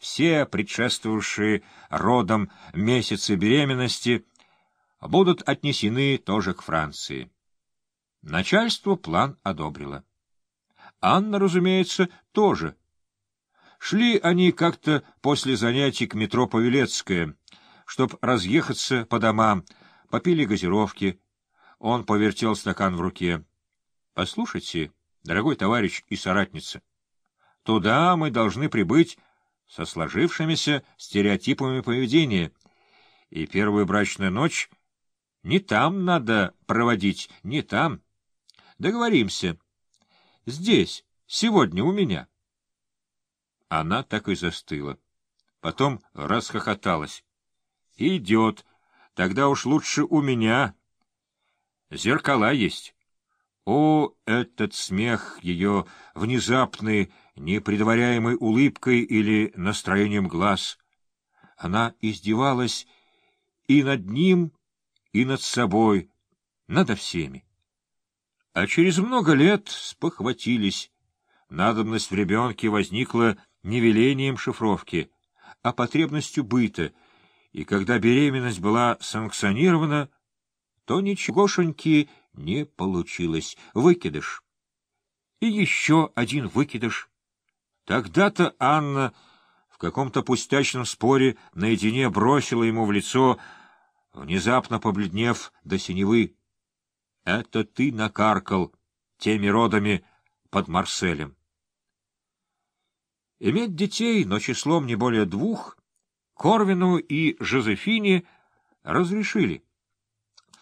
все предшествовавшие родам месяцы беременности будут отнесены тоже к Франции. Начальство план одобрило. Анна, разумеется, тоже. Шли они как-то после занятий к метро Павелецкое, чтоб разъехаться по домам, попили газировки. Он повертел стакан в руке. — Послушайте, дорогой товарищ и соратница, туда мы должны прибыть со сложившимися стереотипами поведения, и первую брачную ночь не там надо проводить, не там. Договоримся. Здесь, сегодня у меня. Она так и застыла. Потом расхохоталась. Идет. Тогда уж лучше у меня. Зеркала есть. О, этот смех ее внезапный, непредваряемой улыбкой или настроением глаз. Она издевалась и над ним, и над собой, надо всеми. А через много лет спохватились. Надобность в ребенке возникла не велением шифровки, а потребностью быта, и когда беременность была санкционирована, то ничегошеньки не получилось. Выкидыш. И еще один выкидыш. Тогда-то Анна в каком-то пустячном споре наедине бросила ему в лицо, внезапно побледнев до синевы. — Это ты накаркал теми родами под Марселем. Иметь детей, но числом не более двух, Корвину и Жозефине разрешили.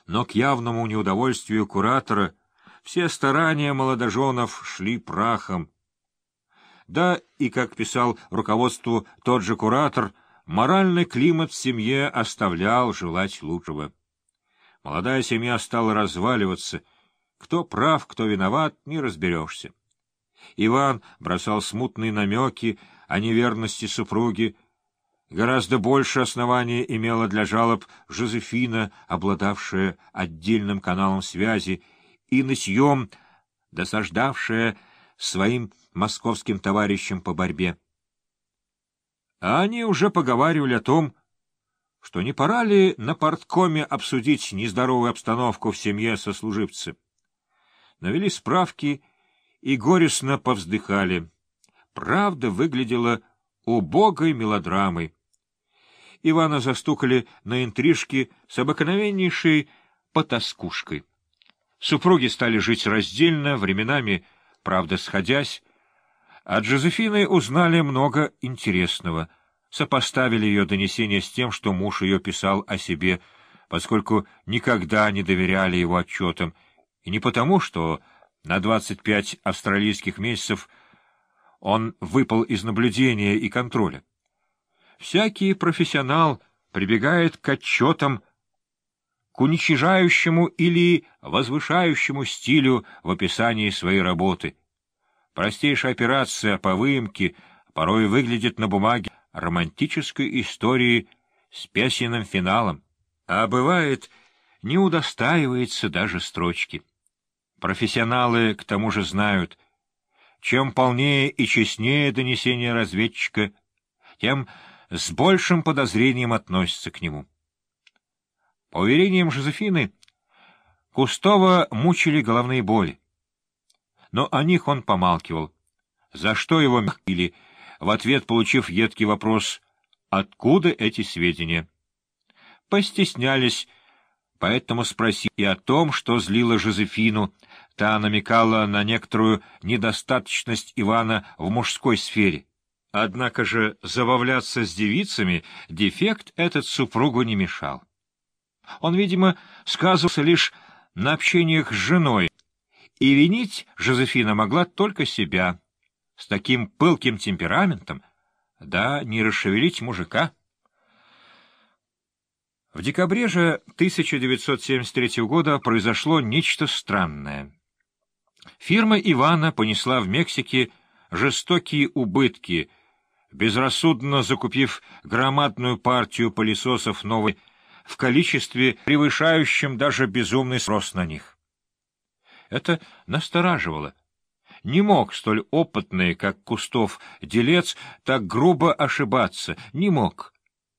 Но к явному неудовольствию куратора все старания молодоженов шли прахом. Да, и, как писал руководству тот же куратор, моральный климат в семье оставлял желать лучшего. Молодая семья стала разваливаться. Кто прав, кто виноват, не разберешься. Иван бросал смутные намеки о неверности супруги. Гораздо больше оснований имела для жалоб Жозефина, обладавшая отдельным каналом связи, и нытьем, досаждавшая своим московским товарищам по борьбе. А они уже поговаривали о том, что не пора ли на порткоме обсудить нездоровую обстановку в семье сослуживца. Навели справки и горестно повздыхали. Правда выглядела убогой мелодрамой. Ивана застукали на интрижке с обыкновеннейшей потаскушкой. Супруги стали жить раздельно, временами, правда, сходясь. От Жозефины узнали много интересного. Сопоставили ее донесение с тем, что муж ее писал о себе, поскольку никогда не доверяли его отчетам, и не потому, что на двадцать пять австралийских месяцев он выпал из наблюдения и контроля. Всякий профессионал прибегает к отчетам, к уничижающему или возвышающему стилю в описании своей работы. Простейшая операция по выемке порой выглядит на бумаге романтической историей с песенным финалом, а бывает, не удостаивается даже строчки. Профессионалы к тому же знают, чем полнее и честнее донесение разведчика, тем с большим подозрением относятся к нему. По уверениям Жозефины, Кустова мучили головные боли. Но о них он помалкивал. За что его махили, в ответ получив едкий вопрос «Откуда эти сведения?» Постеснялись, поэтому спросили и о том, что злило Жозефину — Та намекала на некоторую недостаточность Ивана в мужской сфере. Однако же забавляться с девицами дефект этот супругу не мешал. Он, видимо, сказывался лишь на общениях с женой, и винить Жозефина могла только себя. С таким пылким темпераментом, да не расшевелить мужика. В декабре же 1973 года произошло нечто странное. Фирма Ивана понесла в Мексике жестокие убытки, безрассудно закупив громадную партию пылесосов новой в количестве, превышающем даже безумный спрос на них. Это настораживало. Не мог столь опытный, как Кустов, делец, так грубо ошибаться. Не мог.